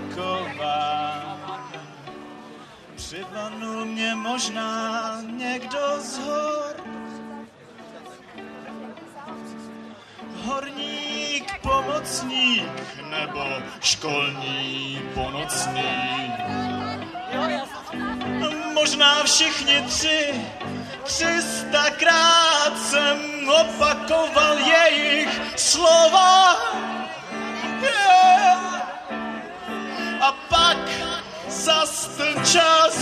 taková. Přivanul mě možná někdo z hor. Horník, pomocník nebo školní ponocník. Možná všichni tři, třistakrát jsem opakoval jejich slova. Zas ten čas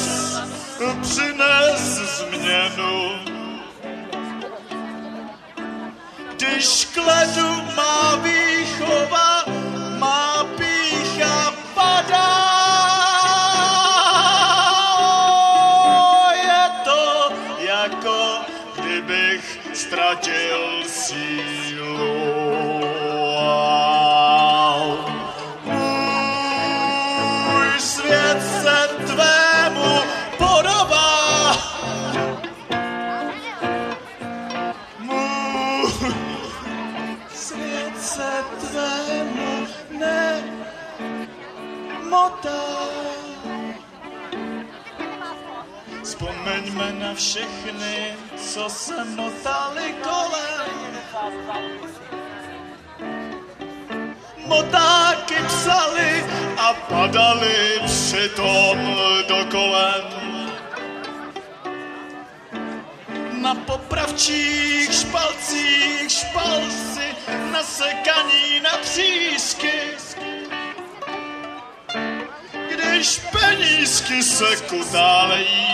přines změnu. Když kledu má výchova, má pícha padá. Je to jako kdybych ztratil sílu. Se tvému nemotá. Vzpomeňme na všechny, co se motali kolem. Motáky psali a padali přitom do kolem. Na popravčích špalcích špalci nasekaní na třísky. Když penízky se kutálejí,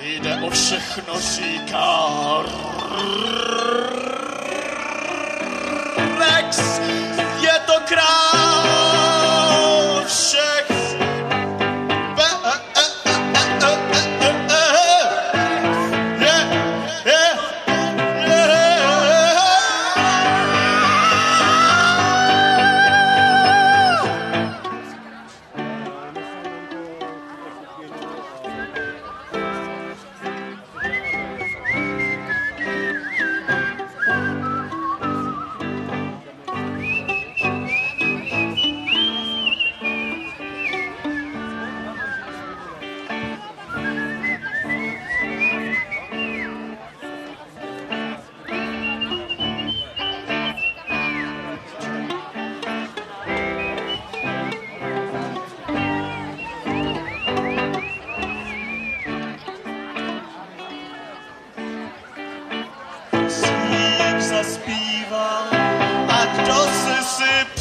jde o všechno, říká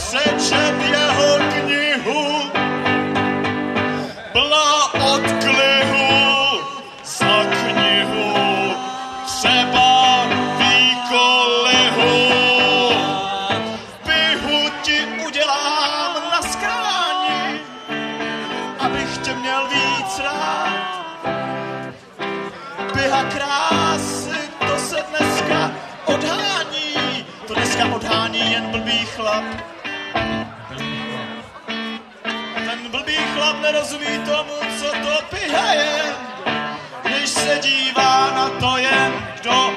přečet jeho knihu za knihu udělám na abych víc krásy, to se dneska odhání. To dneska odhání jen blbý chlap. Blbý chlap nerozumí tomu, co to pije, když se dívá na to jen, kdo